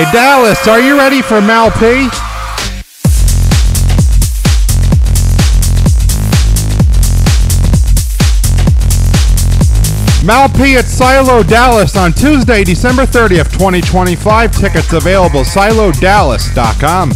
Hey, Dallas, are you ready for Mau P? Mau P at Silo Dallas on Tuesday, December 30th, 2025. Tickets available silodallas.com.